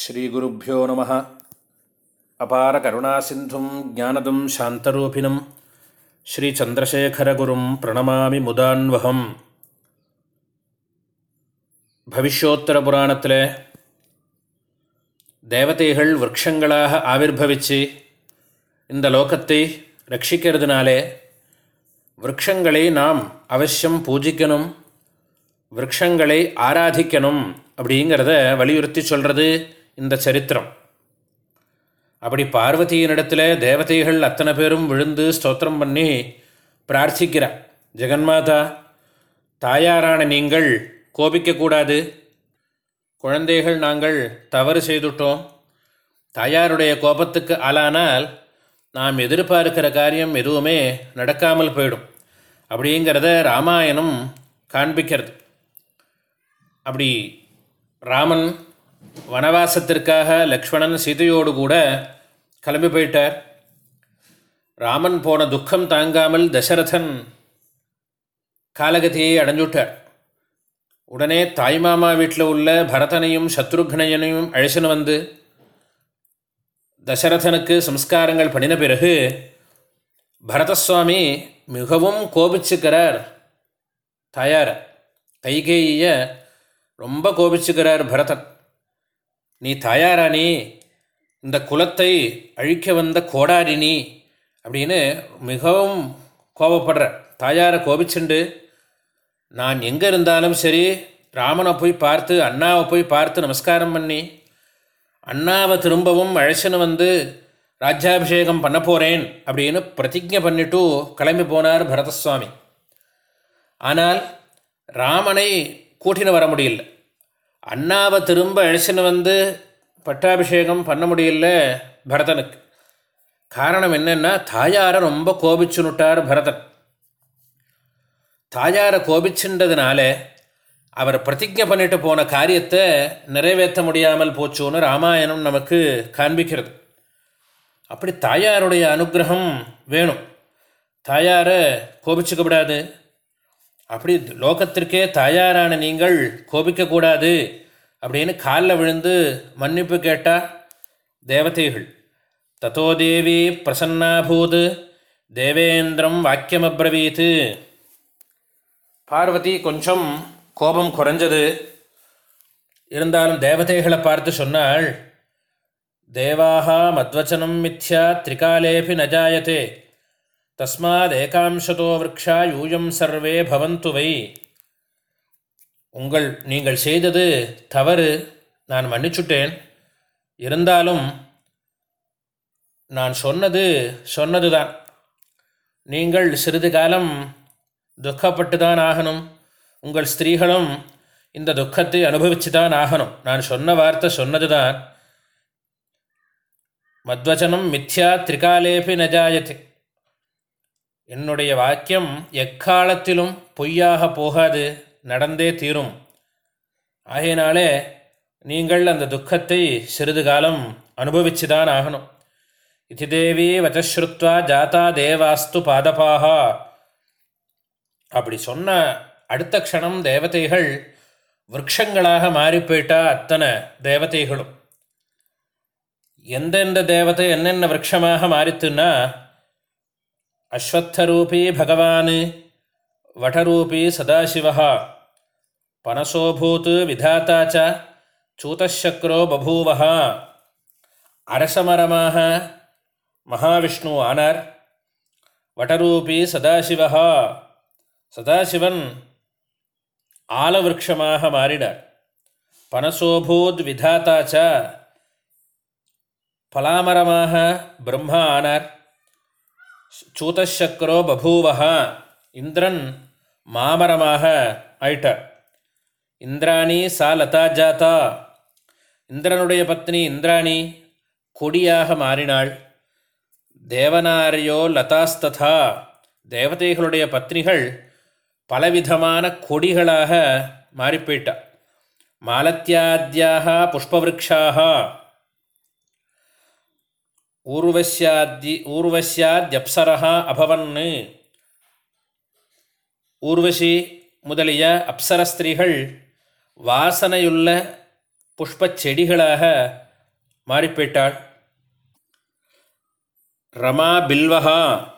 ஸ்ரீகுருப்போ நம. அபார கருணாசிந்தும் ஜானதம் சாந்தரூபிணம். ஸ்ரீச்சந்திரசேகரகுரும் பிரணமாமி முதான்வகம். பவிஷ்யோத்தர புராணத்தில் தேவதைகள் விரக்ஷங்களாக ஆவிர்வவிச்சு இந்த லோகத்தை ரட்சிக்கிறதுனாலே விரக்ஷங்களை நாம் அவசியம் பூஜிக்கணும் விரக்ஷங்களை ஆராதிக்கணும் அப்படிங்கிறத வலியுறுத்தி சொல்கிறது இந்த சரித்திரம். அப்படி பார்வதியினிடத்தில் தேவதைகள் அத்தனை பேரும் விழுந்து ஸ்தோத்திரம் பண்ணி பிரார்த்திக்கிறார் ஜெகன்மாதா தாயாரான நீங்கள் கோபிக்கக்கூடாது குழந்தைகள் நாங்கள் தவறு செய்துட்டோம். தாயாருடைய கோபத்துக்கு ஆளானால் நாம் எதிர்பார்க்கிற காரியம் எதுவுமே நடக்காமல் போயிடும். அப்படிங்கிறத ராமாயணம் காண்பிக்கிறது. அப்படி ராமன் வனவாசத்திற்காக லக்ஷ்மணன் சீதையோடு கூட கிளம்பி போயிட்டார். ராமன் போன துக்கம் தாங்காமல் தசரதன் காலகதியை அடைஞ்சுட்டார். உடனே தாய்மாமா வீட்டில் உள்ள பரதனையும் சத்ருக்னையனையும் அழைச்சின்னு வந்து தசரதனுக்கு சம்ஸ்காரங்கள் பண்ணின பிறகு பரதசுவாமி மிகவும் கோபிச்சுக்கிறார் தாயார். கைகேய ரொம்ப கோபிச்சுக்கிறார் பரதன். நீ தாயாராணி இந்த குலத்தை அழிக்க வந்த கோடாரினி அப்படின்னு மிகவும் கோபப்படுற. தாயாரை கோபிச்சுண்டு நான் எங்கே இருந்தாலும் சரி ராமனை போய் பார்த்து அண்ணாவை போய் பார்த்து நமஸ்காரம் பண்ணி அண்ணாவை திரும்பவும் அழைச்சின்னு வந்து ராஜ்யாபிஷேகம் பண்ண போகிறேன் அப்படின்னு பிரதிஜை பண்ணிட்டு கிளம்பி போனார் பரதசுவாமி. ஆனால் ராமனை கூட்டின்னு வர முடியல. அண்ணாவை திரும்ப அழைச்சின்னு வந்து பட்டாபிஷேகம் பண்ண முடியல பரதனுக்கு. காரணம் என்னென்னா தாயாரை ரொம்ப கோபிச்சுனுட்டார் பரதன். தாயாரை கோபிச்சுன்றதுனால அவர் பிரதிஜை பண்ணிட்டு போன காரியத்தை நிறைவேற்ற முடியாமல் போச்சுன்னு ராமாயணம் நமக்கு காண்பிக்கிறது. அப்படி தாயாருடைய அனுகிரகம் வேணும். தாயாரை கோபிச்சுக்கப்படாது அப்படி லோகத்திற்கே தாயாரான நீங்கள் கோபிக்கக்கூடாது அப்படின்னு காலில் விழுந்து மன்னிப்பு கேட்டா தேவதைகள். தத்தோ தேவி பிரசன்னாபூத் தேவேந்திரம் வாக்கியமப்ரவீத்து. பார்வதி கொஞ்சம் கோபம் குறைஞ்சது. இருந்தாலும் தேவதைகளை பார்த்து சொன்னாள் தேவாக மத்வச்சனம் மித்யா திரிகாலேபி நஜாயத்தே தஸ்மாதேகாம்சதோ விரக்ஷா யூயம் சர்வே பவந்து வை உங்கள் நீங்கள் செய்தது தவறு நான் மன்னிச்சுட்டேன்। இருந்தாலும் நான் சொன்னது சொன்னது தான் நீங்கள் சிறிது காலம் துக்கப்பட்டு தான் ஆகணும்। உங்கள் ஸ்திரீகளும் இந்த துக்கத்தை அனுபவிச்சு தான் ஆகணும்। நான் சொன்ன வார்த்தை சொன்னது தான் மத்வச்சனம் மித்யா திரிகாலேபி நஜாயத்தை என்னுடைய வாக்கியம் எக்காலத்திலும் பொய்யாக போகாது நடந்தே தீரும். ஆகையினாலே நீங்கள் அந்த துக்கத்தை சிறிது காலம் அனுபவிச்சு தான் ஆகணும். இது தேவி வச்சஸ்ருத்வா ஜாதா தேவாஸ்து பாதபாகா அப்படி சொன்ன அடுத்த க்ஷணம் தேவதைகள் விரக்ஷங்களாக மாறி போயிட்டா அத்தனை தேவதைகளும். எந்தெந்த தேவதை என்னென்ன விரக்ஷமாக மாறித்துன்னா அஸ்வத்தரூபே பகவான் வடரூபே சதாசிவா பனசோபூத் விதாத்தா ச சூதசக்கரோ அரசமரமாக மகாவிஷ்ணு ஆனார். வடரூபி சதாசிவா சதாசிவன் ஆலவிருஷமாக மாறினார். பனசோபூத் விதாத்தாச்ச பலாமரமாக பிரம்மா ஆனார். சூதசக்கரோ பபூவஹா. இந்திரன் மாமரமாக ஆயிட்டார் இந்திராணி சா லதா ஜாதா. இந்திரனுடைய பத்னி இந்திராணி கொடியாக மாறினாள். தேவனாரியோ லதாஸ்ததா. தேவதைகளுடைய பத்னிகள் பலவிதமான கொடிகளாக மாறிப்போயிட்டா மாலத்தியாத்தியாக புஷ்பவிருக்ஷாக. ஊர்வசியாத்தி ஊர்வசியாத்யப்சரா அபவன்னு. ஊர்வசி முதலிய அப்சரஸ்திரீகள் வாசனையுள்ள புஷ்பச் செடிகளாக மாறிப்போயிட்டாள். ரமா பில்வஹா.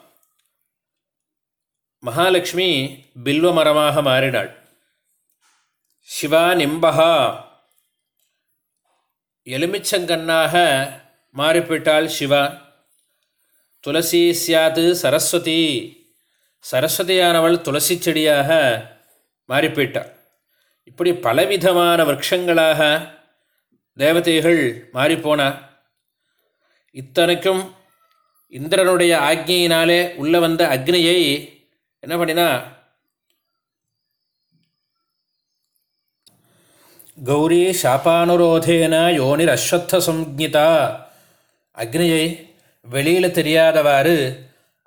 மகாலட்சுமி பில்வ மரமாக மாறினாள். சிவா நிம்பகா எலுமிச்சங்கன்னாக மாறிப்பிட்டாள் சிவா. துளசி சியாது சரஸ்வதி. சரஸ்வதியானவள் துளசி செடியாக மாறிப்போயிட்டாள். இப்படி பலவிதமான விரக்ஷங்களாக தேவதைகள் மாறிப்போன. இத்தனைக்கும் இந்திரனுடைய ஆக்ஞையினாலே உள்ள வந்த அக்னியை என்ன பண்ணினா கௌரி சாப்பானுரோதேன யோனிர் அஸ்வத்த சம்ஜிதா அக்னியை வெளியில் தெரியாதவாறு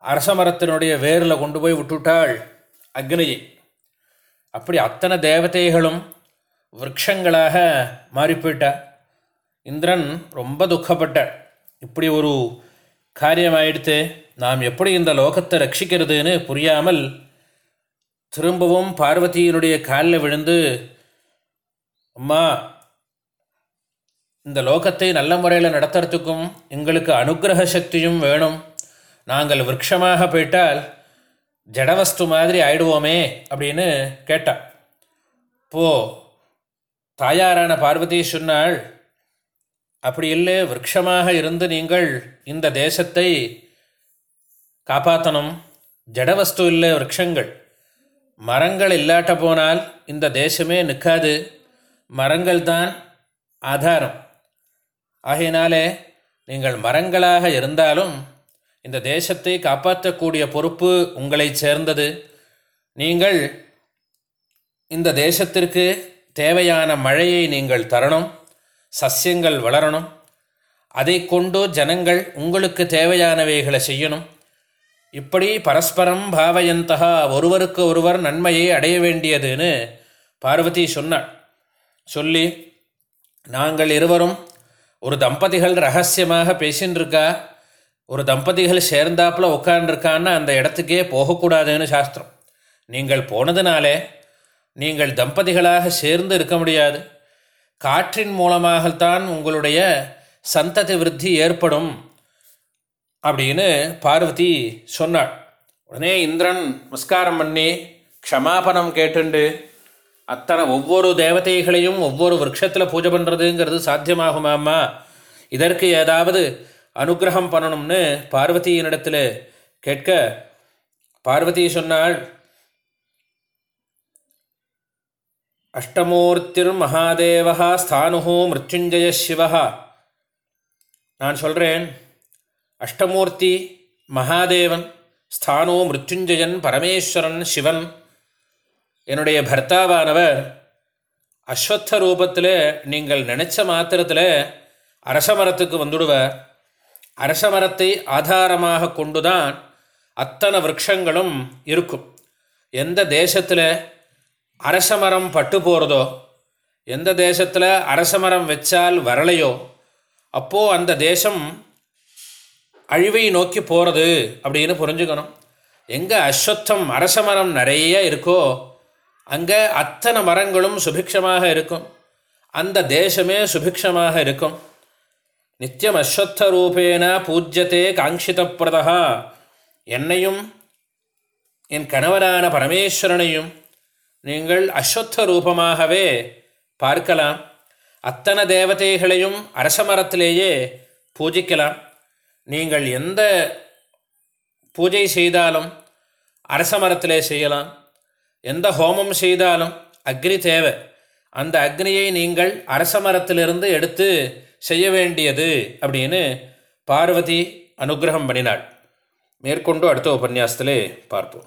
அரச மரத்தினுடைய வேரில் கொண்டு போய் விட்டுவிட்டாள் அக்னியை. அப்படி அத்தனை தேவதைகளும் விரக்ஷங்களாக மாறிப்போயிட்டா. இந்திரன் ரொம்ப துக்கப்பட்டார். இப்படி ஒரு காரியமாயிடுத்து நாம் எப்படி இந்த லோகத்தை ரட்சிக்கிறதுன்னு புரியாமல் திரும்பவும் பார்வதியினுடைய காலில் விழுந்து அம்மா இந்த லோகத்தை நல்ல முறையில் நடத்துறதுக்கும் எங்களுக்கு அனுகிரக சக்தியும் வேணும். நாங்கள் விரக்ஷமாக போயிட்டால் ஜடவஸ்து மாதிரி ஆயிடுவோமே அப்படின்னு கேட்டா. போ தாயாரான பார்வதி சொன்னாள் அப்படி இல்லை விரக்ஷமாக இருந்து நீங்கள் இந்த தேசத்தை காப்பாற்றணும் ஜடவஸ்து இல்லை விரக்ஷங்கள். மரங்கள் இல்லாட்ட போனால் இந்த தேசமே நிற்காது. மரங்கள் தான் ஆதாரம். ஆகையினாலே நீங்கள் மரங்களாக இருந்தாலும் இந்த தேசத்தை காப்பாற்றக்கூடிய பொறுப்பு உங்களை சேர்ந்தது. நீங்கள் இந்த தேசத்திற்கு தேவையான மழையை நீங்கள் தரணும் சஸ்யங்கள் வளரணும் அதை கொண்டு ஜனங்கள் உங்களுக்கு தேவையானவைகளை செய்யணும். இப்படி பரஸ்பரம் பாவயந்தகா ஒருவருக்கு ஒருவர் நன்மையை அடைய வேண்டியதுன்னு பார்வதி சொன்னாள். சொல்லி நாங்கள் இருவரும் ஒரு தம்பதிகள் ரகசியமாக பேசின்னுருக்கா ஒரு தம்பதிகள் சேர்ந்தாப்புல உட்காந்துருக்கான்னு அந்த இடத்துக்கே போகக்கூடாதுன்னு சாஸ்திரம். நீங்கள் போனதுனாலே நீங்கள் தம்பதிகளாக சேர்ந்து இருக்க முடியாது. காற்றின் மூலமாகத்தான் உங்களுடைய சந்ததி விருத்தி ஏற்படும் அப்படின்னு பார்வதி சொன்னாள். உடனே இந்திரன் நமஸ்காரம் பண்ணி க்ஷமாபணம் கேட்டுண்டு அத்தனை ஒவ்வொரு தேவதைகளையும் ஒவ்வொரு விரக்ஷத்தில் பூஜை பண்ணுறதுங்கிறது சாத்தியமாகுமாம்மா இதற்கு ஏதாவது அனுகிரகம் பண்ணணும்னு பார்வதியினிடத்தில் கேட்க பார்வதி சொன்னாள் அஷ்டமூர்த்திர் மகாதேவா ஸ்தானு மிருத்யுஞ்சய சிவா நான் சொல்கிறேன் அஷ்டமூர்த்தி மகாதேவன் ஸ்தானோ மிருத்யுஞ்சயன் பரமேஸ்வரன் சிவன் என்னுடைய பர்த்தாவானவர் அஸ்வத்த ரூபத்தில் நீங்கள் நினச்ச மாத்திரத்தில் அரசமரத்துக்கு வந்துடுவார். அரசமரத்தை ஆதாரமாக கொண்டு தான் அத்தனை விரக்ஷங்களும் இருக்கும். எந்த தேசத்தில் அரசமரம் பட்டு போகிறதோ எந்த தேசத்தில் அரசமரம் வச்சால் வரலையோ அப்போது அந்த தேசம் அழிவை நோக்கி போகிறது அப்படின்னு புரிஞ்சுக்கணும். எங்கே அஸ்வத்தம் அரசமரம் நிறைய இருக்கோ அங்கே அத்தனை மரங்களும் சுபிக்ஷமாக இருக்கும். அந்த தேசமே சுபிக்ஷமாக இருக்கும். நித்தியம் அஸ்வத்த ரூபேன பூஜ்யத்தே காங்கிதப்பிரதா என்னையும் என் கணவரான பரமேஸ்வரனையும் நீங்கள் அஸ்வத்த ரூபமாகவே பார்க்கலாம். அத்தனை தேவதைகளையும் அரச மரத்திலேயே பூஜிக்கலாம். நீங்கள் எந்த பூஜை செய்தாலும் அரச மரத்திலே செய்யலாம். எந்த ஹோமம் செய்தாலும் அக்னி தேவை. அந்த அக்னியை நீங்கள் அரச மரத்திலிருந்து எடுத்து செய்ய வேண்டியது அப்படின்னு பார்வதி அனுகிரகம் பண்ணினாள். மேற்கொண்டு அடுத்த உபன்யாசத்திலே பார்ப்போம்.